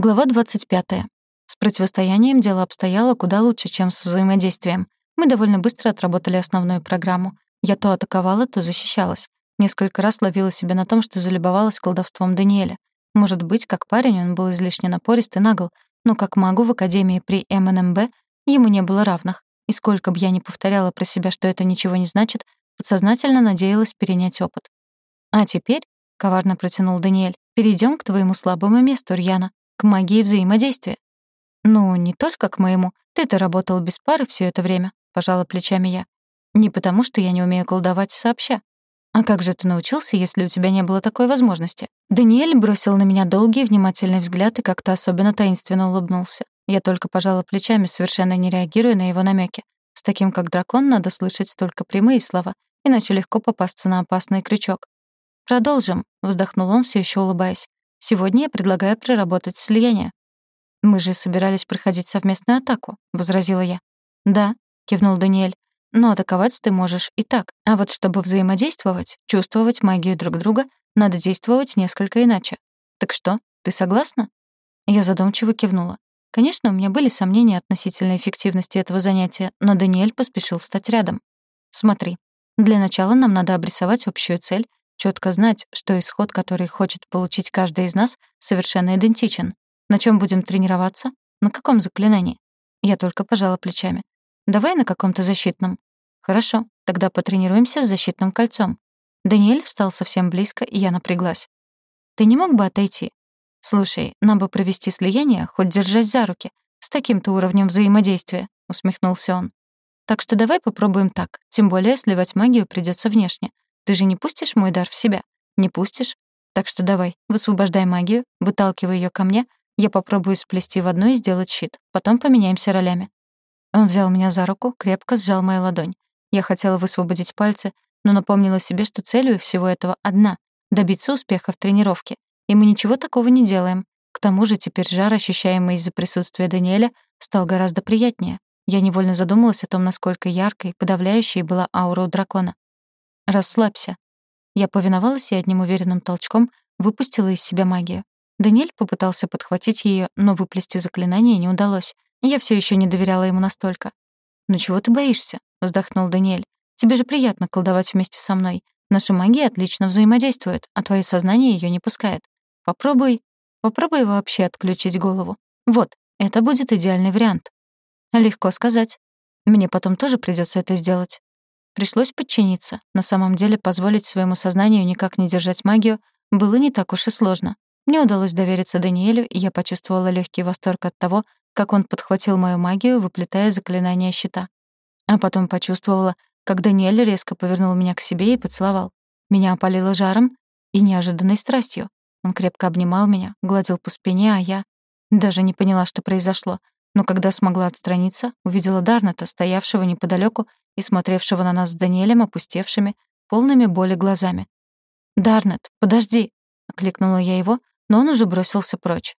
Глава 25. С противостоянием дело обстояло куда лучше, чем с взаимодействием. Мы довольно быстро отработали основную программу. Я то атаковала, то защищалась. Несколько раз ловила себя на том, что залюбовалась колдовством Даниэля. Может быть, как парень он был излишне напорист и нагл, но как магу в академии при МНМБ ему не было равных. И сколько бы я ни повторяла про себя, что это ничего не значит, подсознательно надеялась перенять опыт. «А теперь», — коварно протянул Даниэль, «перейдем к твоему слабому месту, Рьяна к магии взаимодействия. Ну, не только к моему. Ты-то работал без пары все это время, пожала плечами я. Не потому, что я не умею колдовать сообща. А как же ты научился, если у тебя не было такой возможности? Даниэль бросил на меня долгий внимательный взгляд и как-то особенно таинственно улыбнулся. Я только пожала плечами, совершенно не реагируя на его намеки. С таким, как дракон, надо слышать только прямые слова, иначе легко попасться на опасный крючок. «Продолжим», — вздохнул он, все еще улыбаясь. Сегодня я предлагаю проработать слияние». «Мы же собирались проходить совместную атаку», — возразила я. «Да», — кивнул Даниэль. «Но атаковать ты можешь и так. А вот чтобы взаимодействовать, чувствовать магию друг друга, надо действовать несколько иначе. Так что, ты согласна?» Я задумчиво кивнула. Конечно, у меня были сомнения относительно эффективности этого занятия, но Даниэль поспешил встать рядом. «Смотри, для начала нам надо обрисовать общую цель четко знать, что исход, который хочет получить каждый из нас, совершенно идентичен. На чем будем тренироваться? На каком заклинании? Я только пожала плечами. Давай на каком-то защитном. Хорошо, тогда потренируемся с защитным кольцом. Даниэль встал совсем близко, и я напряглась. Ты не мог бы отойти? Слушай, нам бы провести слияние, хоть держась за руки, с таким-то уровнем взаимодействия, усмехнулся он. Так что давай попробуем так, тем более сливать магию придется внешне. Ты же не пустишь мой дар в себя? Не пустишь? Так что давай, высвобождай магию, выталкивай ее ко мне, я попробую сплести в одно и сделать щит. Потом поменяемся ролями». Он взял меня за руку, крепко сжал мою ладонь. Я хотела высвободить пальцы, но напомнила себе, что целью всего этого одна — добиться успеха в тренировке. И мы ничего такого не делаем. К тому же теперь жар, ощущаемый из-за присутствия Даниэля, стал гораздо приятнее. Я невольно задумалась о том, насколько яркой, подавляющей была аура у дракона. «Расслабься». Я повиновалась и одним уверенным толчком выпустила из себя магию. Даниэль попытался подхватить ее, но выплести заклинание не удалось. Я все еще не доверяла ему настолько. «Ну чего ты боишься?» — вздохнул Даниэль. «Тебе же приятно колдовать вместе со мной. Наша магия отлично взаимодействует, а твое сознание ее не пускает. Попробуй... Попробуй вообще отключить голову. Вот, это будет идеальный вариант». «Легко сказать. Мне потом тоже придется это сделать. Пришлось подчиниться. На самом деле позволить своему сознанию никак не держать магию было не так уж и сложно. Мне удалось довериться Даниэлю, и я почувствовала легкий восторг от того, как он подхватил мою магию, выплетая заклинание щита. А потом почувствовала, как Даниэль резко повернул меня к себе и поцеловал. Меня опалило жаром и неожиданной страстью. Он крепко обнимал меня, гладил по спине, а я даже не поняла, что произошло. Но когда смогла отстраниться, увидела Дарната, стоявшего неподалеку и смотревшего на нас с Даниэлем опустевшими, полными боли глазами. «Дарнет, подожди!» — окликнула я его, но он уже бросился прочь.